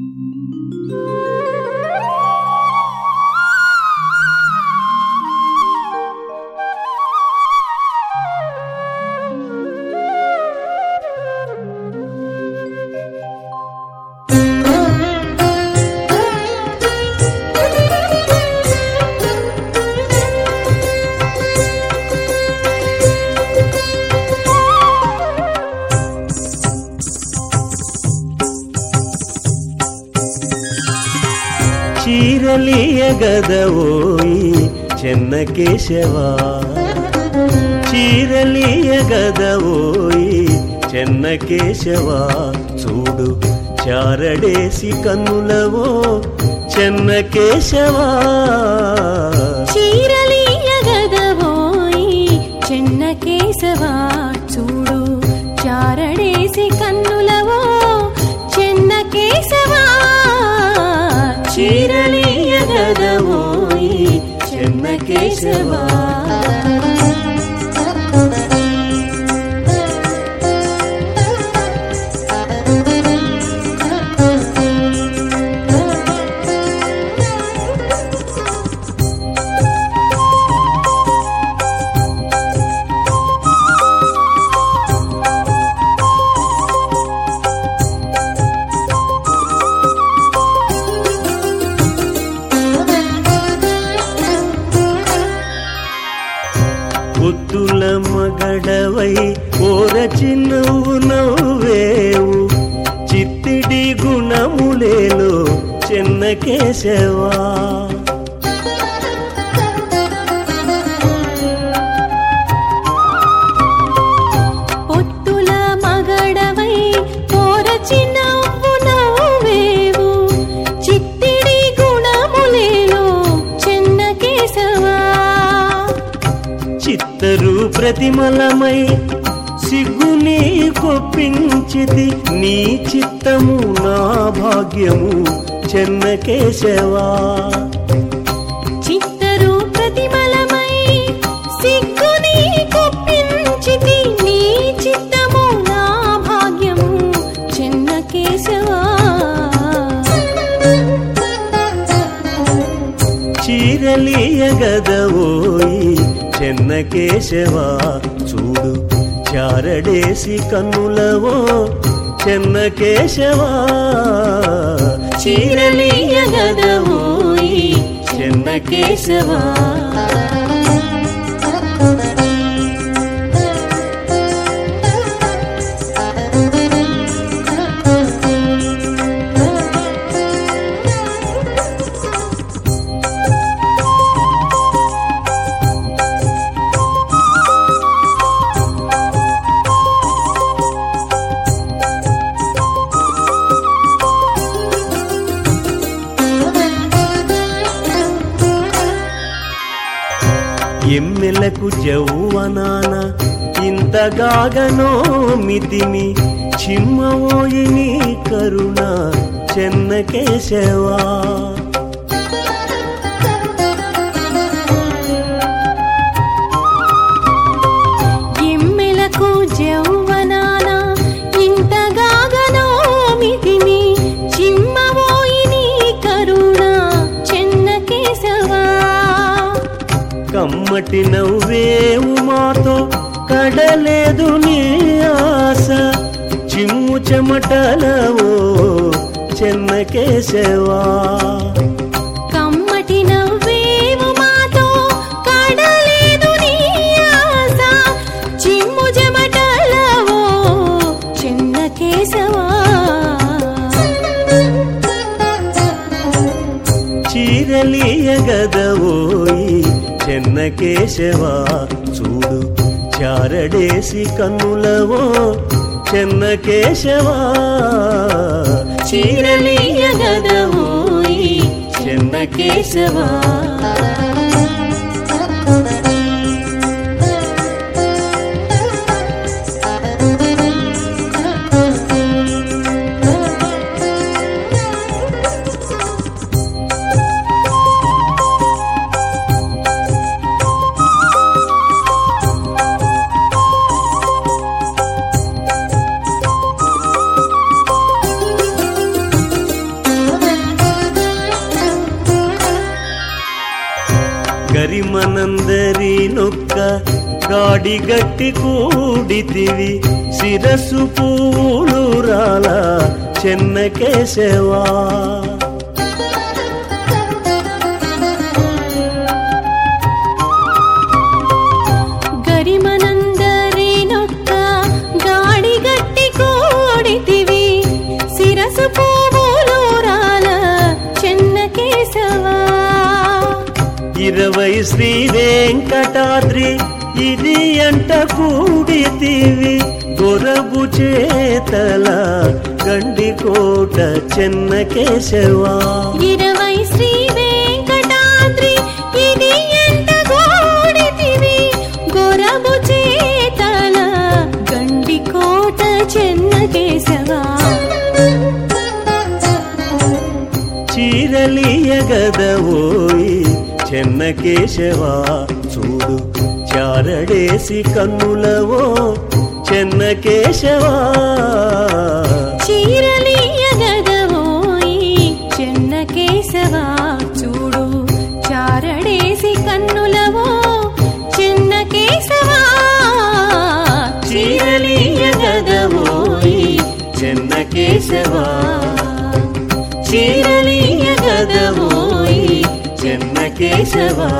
Música చీరలియగదవోయి చెన్న కేశవా. చీరలియగదవోయి చెన్న కేశవా. చూడు చారడేసి కన్నులవో చెన్న కేశవా. చెన్న కేశవా పుత్తుల మగడవై ఓరచి నువ్వు నవ్వేవు. చిత్తిడి గుణములేలో చిన్న కేశవా చిత్తరు ప్రతిమలమై. సిగ్గుని కొప్పించితి నీ చిత్తము నా భాగ్యము చెన్న కేశవా. చిత్తరు ప్రతిమలమై సిగ్గుని కొప్పించితి నీ చిత్తము నా భాగ్యము చిన్న కేశవా. చీరలియగదవోయి చెన్న కేశవా చూడు చారడేసి కన్నులవో చెన్న కేశవా. చీరలీయ గదవోయి చెన్న కేశవా. ఎమ్మెలకు జౌవనాన ఇంతగాగనో మితిమి చిమ్మవోయిని కరుణ చెన్న కేశవా. కమ్మటి నవ్వేవు మాతో కడలేదు నీ ఆశ. చిమ్ము చెమటలవో చెన్న కేశవా. చెన్న కేశవా చూడు చారడేసి కన్నులవో చెన్న కేశవా. చీరలియగదవోయి చెన్న కేశవా. గరిమనందరి నొక్క గాడిగట్టి కూడితివి. శిరస్సు పూలు రాల చెన్న వెంకటాద్రి ఇది అంట కూడితివి. గొరబు చేతల గండికోట చెన్న కేశవా. ఇరవై శ్రీ వెంకటాద్రి ఇది ఎంత గోడితివి గొరబు చేతల గండి కోట చెన్న కేశవా. చీరలియగదవోయి చెన్న కేశవా చూడు చారడేసి కన్నులవో చెన్న కేశవా. చీరలీయగదవోయి చెన్న కేశవా చూడు చారడేసి కన్నులవో చెన్న కేశవా. చీరలియగదవోయి చెన్న కేశవా. చీరలియగదవోయి చెన్న కేశవా.